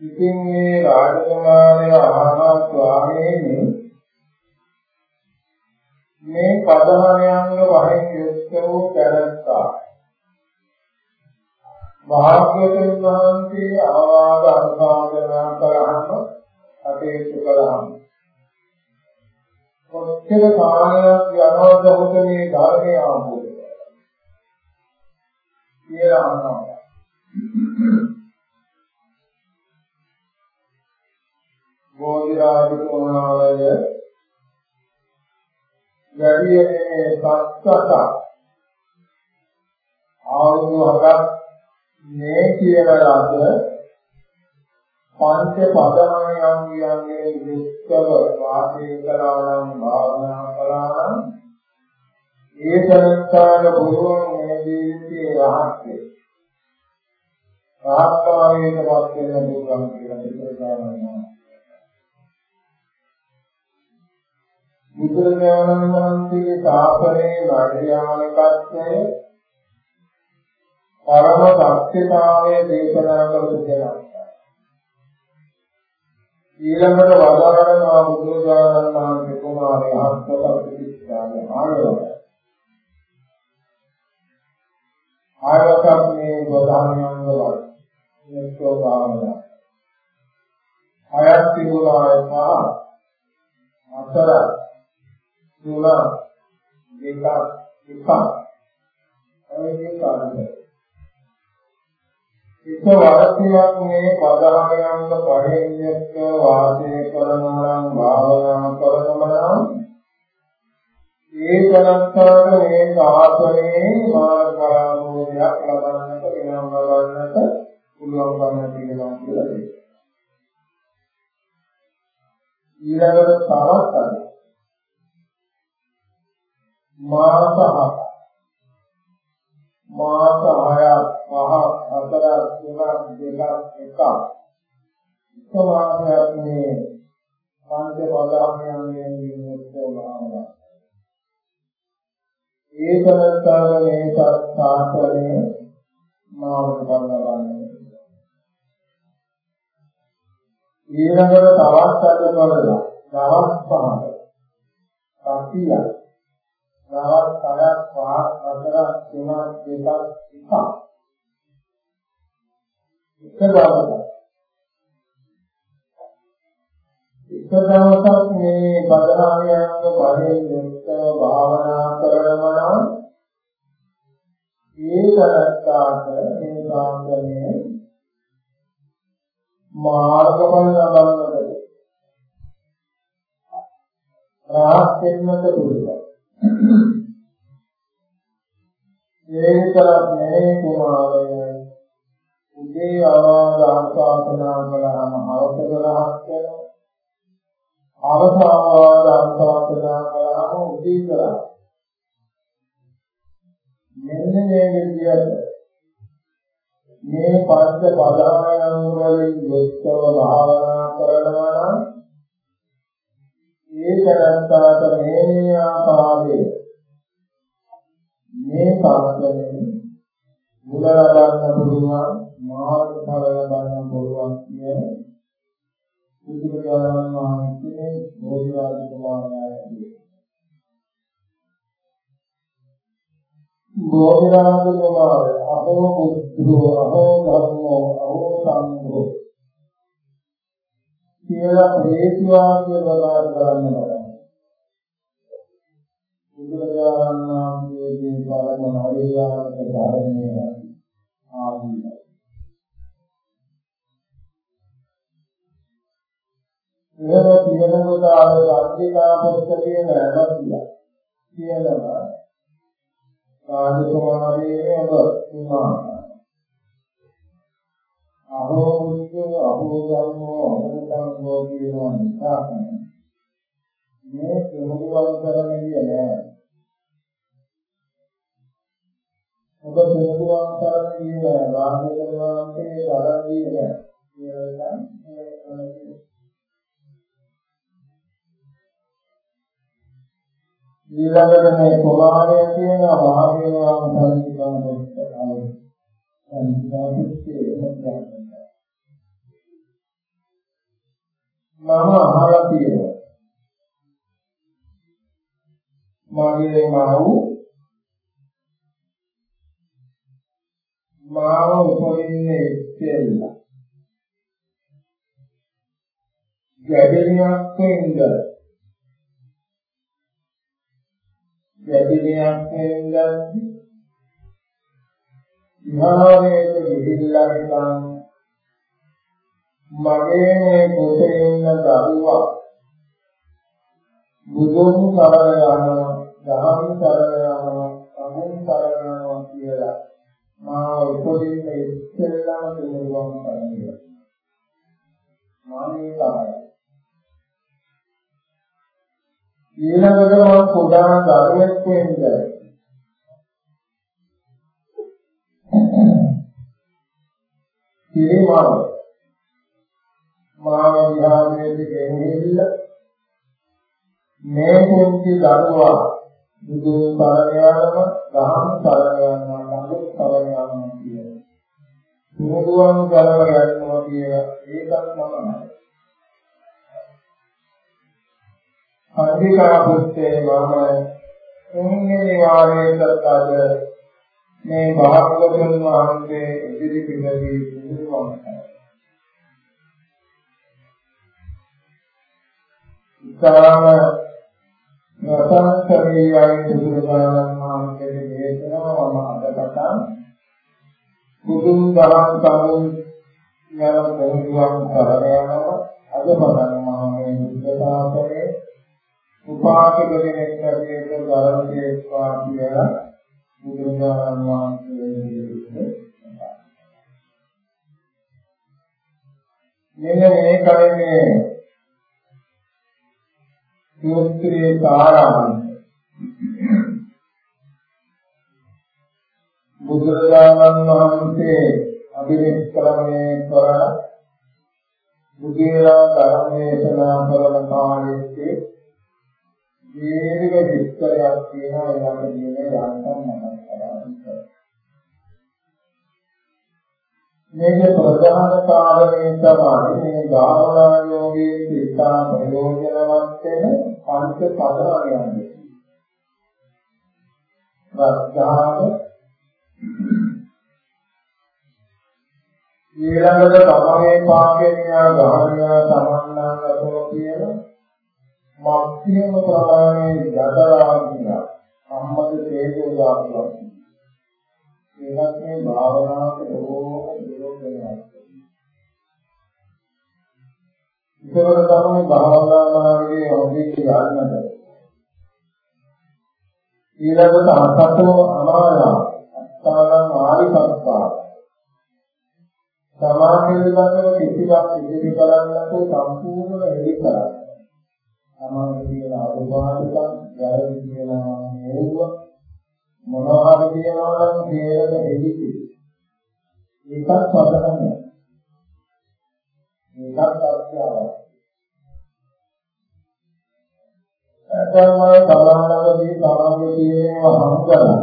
ඉතින් මේ රාජකුමාරය ආහා ස්වාමීනි මේ පදහණයන්ග වහින් යුක්ත වූ දැනස්ථා භාග්‍යවතුන් වහන්සේ ආවාද අනුභාවනා කරාම අටේතු කළාම කොච්චර කාලයක් යනවද හොත මේ ධර්මයේ ආපෝද කියලා අහනවා. බෝධිරාජතුමාලය වැඩියේ සත්සත ආයු හතක් මේ කියලා ලද පංච පදමයන් කියන්නේ යුක්තව වාසය කළා නම් භාවනා කළා නම් ඒ තනස්ථාන බුදුන් මේ ජීවිතයේ රහස්‍ය ආත්මාවේදවත් වෙන පුළුවන් කියලා දෙකම බුදුරජාණන් වහන්සේගේ ශාසනයේ නෛර්යානිකත්වය පරම සත්‍යතාවය දේශනා කරපු දෙයක්. ඊළඟට වදාරනවා බුදුරජාණන් වහන්සේ කුමාරය හස්තපතිච්ඡාය ආයෝගය. ආයෝගයක් මේ ප්‍රධානයන්ග වල මෙච්චෝ භාවනා. අයත් තිබුණාය සහ අතර තුන දෙක එකක් ඔයගේ කාරණේ එක වර්ෂයක් මේ පදහායන්ක පරිණ්‍යක වාසය කරනවා නම් භාවනා කරනවා නම් ඒ තනත්තාට මේ සාසනයේ මාර්ගානුභවයක් ලබන්නට වෙනම ලබන්නට පුළුවන්කම තියෙනවා කියලා දෙයක්. ඊළඟට තවත් අද මාස හත මාස හයක් පහ හතර තුනක් දෙකක් එකක් සමානයක් මේ පංච බලාමයන්ගෙන් යුක්ත වුණා. ඒකලතර මේ සත්‍යාසරය මාවට බලවන්නේ. ඊළඟට තවත් අද බලලා දවස් පහක සතියක් දවස් හයක් පහක් හතරක් තුනක් දෙකක් එකක් එක දවසක්. එක දවසක් මේ බදහායන්ව බලයෙන් යුක්තව භාවනා කරනවා නම් ඒ කරත්තාට මේ සාන්දනය මාර්ගඵල ලබන්නට. රාහත් වෙන්නට පුළුවන් ඒකවත් නෙවෙයි කුමාරය උදේ ආවාද ආස්වාදනා කළාම අවසර රහත් වෙනවා අවසාවාද ආස්වාදනා කළාම උදේ කරා. මෙන්න මේ විදිහට මේ පංච පදායන් වලින් යුක්තව භාවනා කරනවා නම් ඒ කරන්තාට මේ ආකාරයේ මේ සාස්ත්‍රයෙන් මුල ලබන්න පුළුවන් මාර්ග ඵල ලබන්න පුළුවන් කියන බුදුරජාණන් වහන්සේ බෝධිආද කුමාරයාගේ බෝධිආද කුමාරය අහෝ බුද්ධෝ අහෝ ධම්මෝ අහෝ සංඝෝ. කියලා හේතුවාක්‍ය ප්‍රකාශ කරන්න බලන්න. බුදුරජාණන් වහන්සේගේ පරම හරියාවක ධර්මය ආදී. එහෙම කියනකොට අර සත්‍යිකා පුස්තකයේ නැවතිලා කියනවා රාජකුමාරයේ ඔබ තුමා අහෝ මුච්චෝ අහෝ ධම්මෝ අහෝතංගෝ කියනවා නිසා මේ ප්‍රමුඛවල් කරන්නේ නෑ ඔබ ප්‍රමුඛවල් කරන්නේ නෑ වාහනේ කරනවාන්ගේ බලන්නේ නෑ ඊළඟට මේ කුමාරය කියන වාහනේ වහන්සේ සංස්කාරයේ මම අහලා තියෙනවා. මගේ මව් මාව උපදින්නේ ඉස්සෙල්ලා. ගැදෙනියක් වෙන්ද ගැදෙනියක් වෙන්ද විහාරයේ ගිහිල්ලා නිකන් මගේ මේ පුතේ ඉන්න දරුවා බුදුන් සරණ යනවා, ධර්ම සරණ යනවා, අමුන් සරණ යනවා කියලා මා උපදින්න ඉස්සෙල්ලාම දෙනුවම් කරන්නේ. මානේ තමයි. ඊළඟට මම පොඩා ධර්මයක් කියන්නේ ඉරේ මාර්ගය විහාරයේ ගෙනෙහිල්ල මේ කුංචි දරුවා බුදු සරණයම දහම් සරණයම නමුත් සරණයම කියන. මුදුවන් ගලව යනවා කියන ඒකත් තමයි අධිකා පුත්තේ මම උන්නේ වාරේකට අද මේ භාගතුන් වහන්සේ ඉදිරි පිටදී බුදුන් ඉතාම නසංකරියයි බුදුරජාණන් වහන්සේගේ දේශනාව මම අද කතා බුදුන් දහම් සමුන් යන පොදුවන් කරගෙන යනවා අද පටන් මම මේ බුද්ධ ශාසනයේ උපාසක කෙනෙක් හැටියට ධර්මදේශවා කියලා බුදුරජාණන් වහන්සේ මෙන්න මේකයි මේ සූත්‍රයේ සාරාංශය බුදුරජාණන් වහන්සේ අභිනිෂ්ක්‍රමණය කරන බුදුරජාණන් ධර්ම දේශනා කරන කාලයේ දීර්ඝ විස්තරයක් තියෙනවා ඊළඟ දිනේ යන්තම් මතක් මේක ප්‍රධාන කාරණේ තමයි මේ භාවනා යෝගයේ සිතා ප්‍රයෝජනවත් වෙන පංච පදවලයන්ගේ. ප්‍රඥාව ඊළඟට තමගේ පාකේනියා ගහනියා සමන්නාගතෝ කියන මක්ඛිම ප්‍රමාණයේ යදලා කියලා සම්මත තේජෝ දානවා. ඒවත් මේ භාවනාවට ඕන විරෝධ වෙනවා. ඒකවල තමයි භාවනා මාර්ගයේ හොඳින් යන්නට. ඊළඟට අසතෝ අමාලා අත්තාලං ආරිපත්තා සමාධිය පිළිබඳව කිසිවක් ඉදිරි කරන්නට සම්පූර්ණ එලි කරා. සමාධි කියලා අදුපාදිකම්, ජය කියලා හේතුව මොනවා හරි කියනවා නම් තේරෙන දෙවිති. ඒකත් පදනම. ඒකත් අත්‍යවශ්‍යයි. ඇත්තම සමානවදී සමාධිය කියනවා හම් කරලා.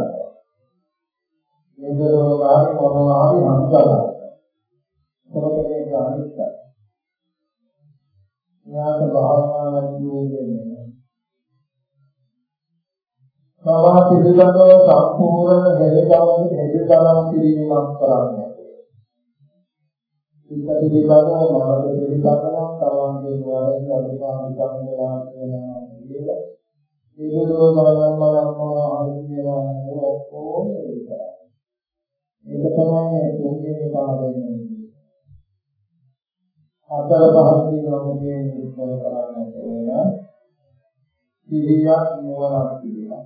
මේකේ මොනවා හරි හම් කරලා. ඒකේ ගානිකයි. ඥාත භාවනාවක් කියන්නේ. සමා පිළිබඳව සම්පූර්ණ හෙළිකම් හෙළිකම් කිරීමක් කරන්නේ. සිත පිළිබඳව මනස පිළිබඳව තමන්ගේ වාරයෙන් අනුපාදිකම් වෙලා කියනවා කියලා. ඒකෝ බලන්න මනම්මා ආදිනවා ඔක්කොම ඒක. ඒක තමයි තුන්වෙනි කාරණේ. හතර පහකින් වගේ විස්තර කරන්නට වෙන සිහියක් නුවණක් කියලා.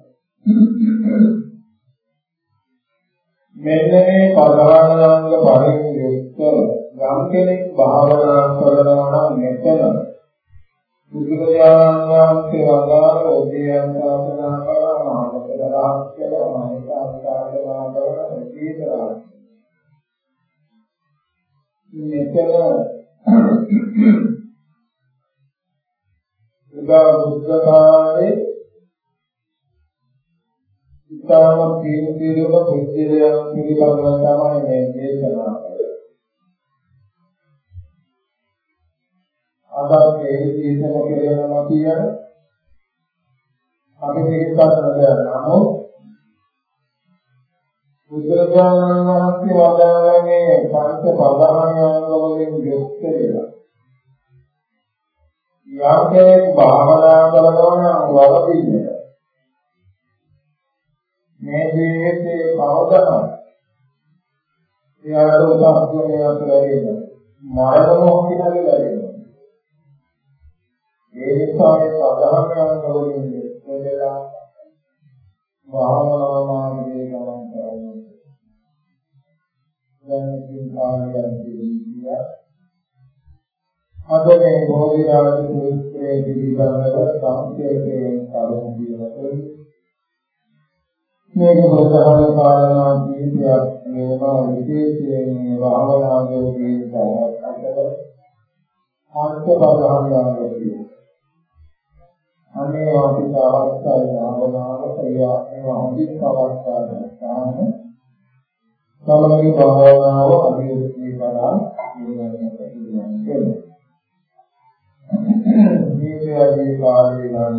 මෙන්න මේ පදවන්නංග පරිදි යුක්ත යම් කෙනෙක් භාවනා කරනවා නම් මෙතන බුදුරජාණන් වහන්සේ වදාළ ඔදියන් සාසනා කරා මානසික රහස්‍යල මානසික අස්ථාපනා කරන සීතරා මෙතන උදා බුද්ධ කාලේ ඉතාම පිළිපිළිම බුද්ධිලයන් පිළිබඳව තමයි මේ දේශනා කරන්නේ. අද මේ දේශන කරනවා කියන අපි මේක කරන්න නමුත් බුදුරජාණන් වහන්සේ වදාළේ පංච ප්‍රධානයන් වලින් යුක්ත වෙලා. යම්කෙනෙක් භාවනා කරනවා නම් වරදින්නේ. මේ ජීවිතේ කවදාද? එයාට උදාහරණයක් ලැබෙන්නේ. මරණ මොහොතේ ඒ නිසා මේ ප්‍රධානයන් වලින් යුක්ත වෙලා භාවනා මාර්ගයේ ගමන් කරන්නේ. දැන් ඉතින් කාලයක් තියෙනවා. අද මේ බෝධිආරි සූත්‍රයේ පිළිබඳව සංකේතයෙන් කරුණු කියනකොට මේක ප්‍රධාන කාරණා කීපයක් මේවා විශේෂයෙන් භාවනාවේ කියන අතර අන්ත බදහාමියන්ගේ අනේ වාසික අවස්ථාවේ භාවනාව ක්‍රියාත්මක හොඳින් පවත්වා ගන්න සමගි භාවනාව අභිවෘද්ධි කරා නිවනට කියන්නේ මේකේ කාලේ ගන්න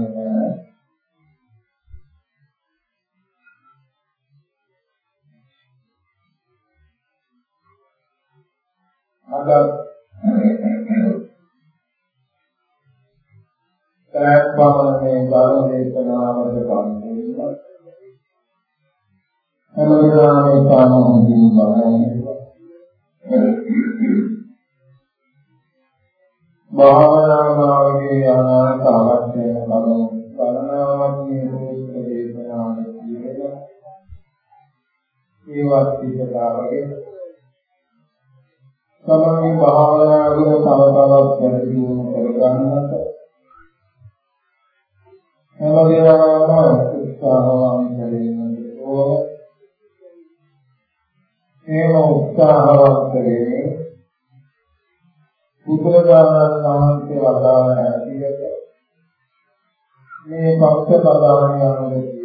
අද පැයක් පමණ මේ ධර්ම දේශනාවට සම්බන්ධ හැමදාම ඒකම හොඳින් බලන්නේ. භාවනා මාර්ගයේ අනාගත අවශ්‍ය වෙන බව ගණනාවක් නිරූපක දේශනාවට කියනවා ඒවත් පිටතාවගේ තමන්ගේ භාවනා ගුණ තව තවත් වැඩි කරගන්නට හැමදේම උත්සාහවන්ත වෙන්න ඕන. ඒම උත්සාහවන්ත වෙන්නේ බුදුරජාණන් වහන්සේ වදාළ හැටියට මේ භක්ත පදාන යන කියනවා